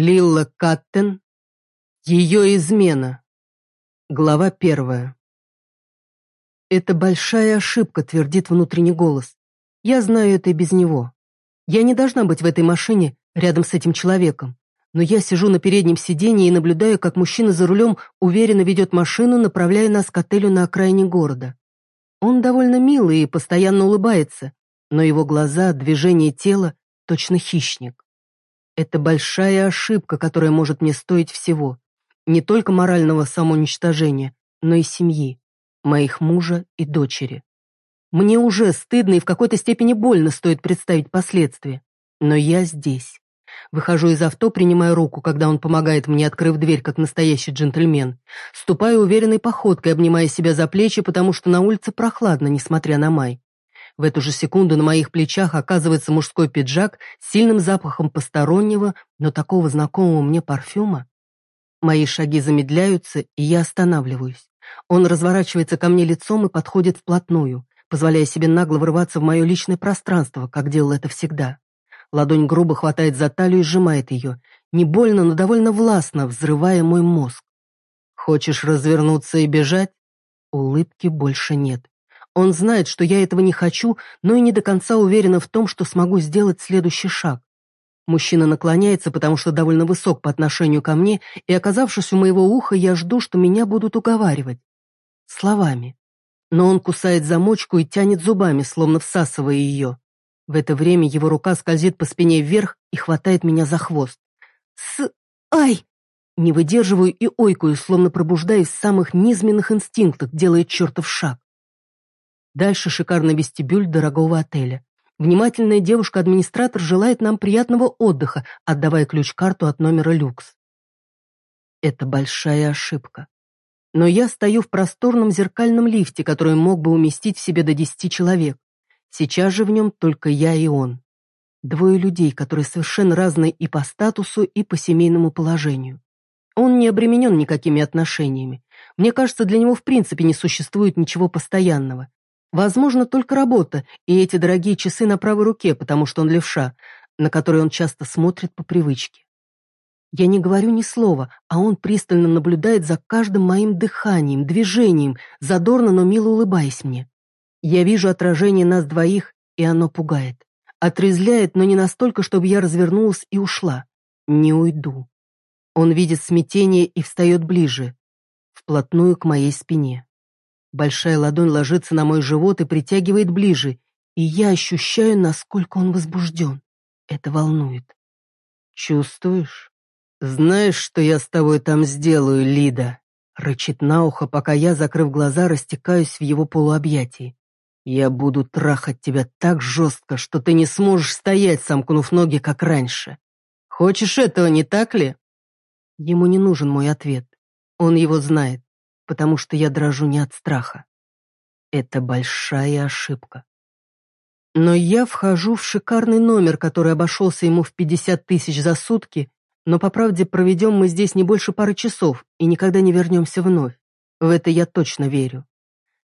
Лилла Каттен. Ее измена. Глава первая. «Это большая ошибка», — твердит внутренний голос. «Я знаю это и без него. Я не должна быть в этой машине рядом с этим человеком. Но я сижу на переднем сиденье и наблюдаю, как мужчина за рулем уверенно ведет машину, направляя нас к отелю на окраине города. Он довольно милый и постоянно улыбается, но его глаза, движение тела — точно хищник. Это большая ошибка, которая может мне стоить всего. Не только морального самоуничтожения, но и семьи, моих мужа и дочери. Мне уже стыдно и в какой-то степени больно стоит представить последствия. Но я здесь. Выхожу из авто, принимая руку, когда он помогает мне, открыв дверь, как настоящий джентльмен. Ступаю уверенной походкой, обнимая себя за плечи, потому что на улице прохладно, несмотря на май. В эту же секунду на моих плечах оказывается мужской пиджак с сильным запахом постороннего, но такого знакомого мне парфюма. Мои шаги замедляются, и я останавливаюсь. Он разворачивается ко мне лицом и подходит вплотную, позволяя себе нагло врываться в мое личное пространство, как делал это всегда. Ладонь грубо хватает за талию и сжимает ее, не больно, но довольно властно, взрывая мой мозг. «Хочешь развернуться и бежать?» Улыбки больше нет. Он знает, что я этого не хочу, но и не до конца уверена в том, что смогу сделать следующий шаг. Мужчина наклоняется, потому что довольно высок по отношению ко мне, и, оказавшись у моего уха, я жду, что меня будут уговаривать. Словами. Но он кусает замочку и тянет зубами, словно всасывая ее. В это время его рука скользит по спине вверх и хватает меня за хвост. «С... Ай!» Не выдерживаю и ойкую, словно пробуждаясь в самых низменных инстинктах, делая чертов шаг. Дальше шикарный вестибюль дорогого отеля. Внимательная девушка-администратор желает нам приятного отдыха, отдавая ключ-карту от номера люкс. Это большая ошибка. Но я стою в просторном зеркальном лифте, который мог бы уместить в себе до десяти человек. Сейчас же в нем только я и он. Двое людей, которые совершенно разные и по статусу, и по семейному положению. Он не обременен никакими отношениями. Мне кажется, для него в принципе не существует ничего постоянного. Возможно, только работа и эти дорогие часы на правой руке, потому что он левша, на которые он часто смотрит по привычке. Я не говорю ни слова, а он пристально наблюдает за каждым моим дыханием, движением, задорно, но мило улыбаясь мне. Я вижу отражение нас двоих, и оно пугает. Отрезляет, но не настолько, чтобы я развернулась и ушла. Не уйду. Он видит смятение и встает ближе, вплотную к моей спине. Большая ладонь ложится на мой живот и притягивает ближе, и я ощущаю, насколько он возбужден. Это волнует. «Чувствуешь? Знаешь, что я с тобой там сделаю, Лида?» Рычит на ухо, пока я, закрыв глаза, растекаюсь в его полуобъятии. «Я буду трахать тебя так жестко, что ты не сможешь стоять, сомкнув ноги, как раньше. Хочешь этого, не так ли?» Ему не нужен мой ответ. Он его знает потому что я дрожу не от страха. Это большая ошибка. Но я вхожу в шикарный номер, который обошелся ему в 50 тысяч за сутки, но, по правде, проведем мы здесь не больше пары часов и никогда не вернемся вновь. В это я точно верю.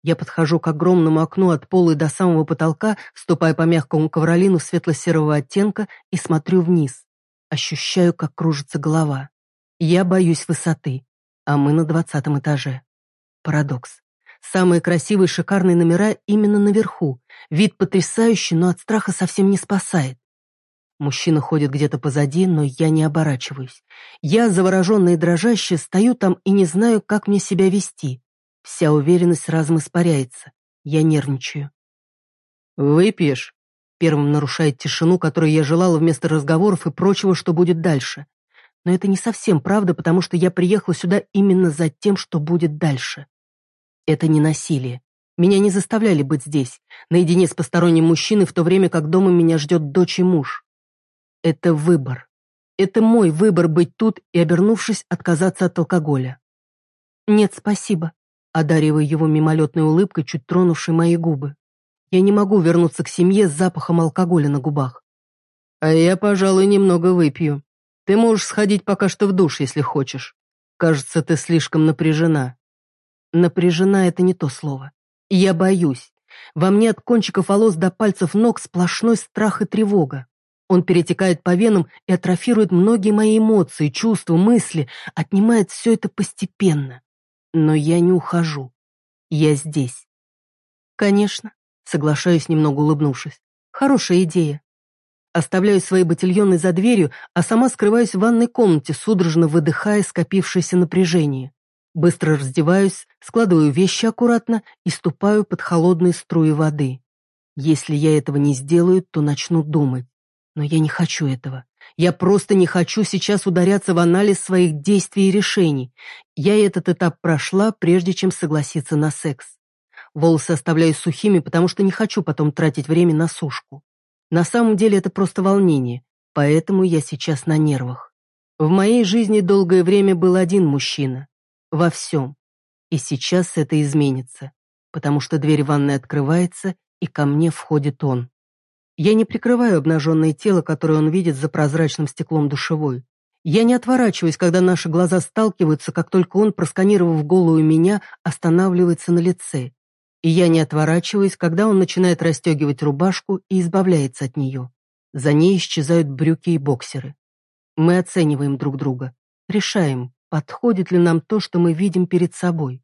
Я подхожу к огромному окну от пола до самого потолка, ступая по мягкому ковролину светло-серого оттенка и смотрю вниз. Ощущаю, как кружится голова. Я боюсь высоты, а мы на двадцатом этаже. Парадокс. Самые красивые шикарные номера именно наверху. Вид потрясающий, но от страха совсем не спасает. Мужчина ходит где-то позади, но я не оборачиваюсь. Я, завороженная и дрожащая, стою там и не знаю, как мне себя вести. Вся уверенность разом испаряется. Я нервничаю. «Выпьешь?» Первым нарушает тишину, которую я желала вместо разговоров и прочего, что будет дальше. Но это не совсем правда, потому что я приехала сюда именно за тем, что будет дальше. Это не насилие. Меня не заставляли быть здесь, наедине с посторонним мужчиной, в то время как дома меня ждет дочь и муж. Это выбор. Это мой выбор быть тут и, обернувшись, отказаться от алкоголя. Нет, спасибо, одаривая его мимолетной улыбкой, чуть тронувшей мои губы. Я не могу вернуться к семье с запахом алкоголя на губах. А я, пожалуй, немного выпью. Ты можешь сходить пока что в душ, если хочешь. Кажется, ты слишком напряжена. Напряжена — это не то слово. Я боюсь. Во мне от кончиков волос до пальцев ног сплошной страх и тревога. Он перетекает по венам и атрофирует многие мои эмоции, чувства, мысли, отнимает все это постепенно. Но я не ухожу. Я здесь. Конечно, соглашаюсь, немного улыбнувшись. Хорошая идея. Оставляю свои ботильоны за дверью, а сама скрываюсь в ванной комнате, судорожно выдыхая скопившееся напряжение. Быстро раздеваюсь, складываю вещи аккуратно и ступаю под холодные струи воды. Если я этого не сделаю, то начну думать. Но я не хочу этого. Я просто не хочу сейчас ударяться в анализ своих действий и решений. Я этот этап прошла, прежде чем согласиться на секс. Волосы оставляю сухими, потому что не хочу потом тратить время на сушку. На самом деле это просто волнение, поэтому я сейчас на нервах. В моей жизни долгое время был один мужчина. Во всем. И сейчас это изменится, потому что дверь ванной открывается, и ко мне входит он. Я не прикрываю обнаженное тело, которое он видит за прозрачным стеклом душевой. Я не отворачиваюсь, когда наши глаза сталкиваются, как только он, просканировав голую меня, останавливается на лице. И я не отворачиваюсь, когда он начинает расстегивать рубашку и избавляется от нее. За ней исчезают брюки и боксеры. Мы оцениваем друг друга. Решаем, подходит ли нам то, что мы видим перед собой.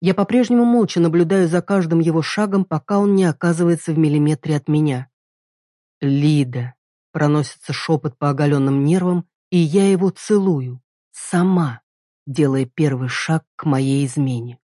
Я по-прежнему молча наблюдаю за каждым его шагом, пока он не оказывается в миллиметре от меня. «Лида», — проносится шепот по оголенным нервам, и я его целую, сама, делая первый шаг к моей измене.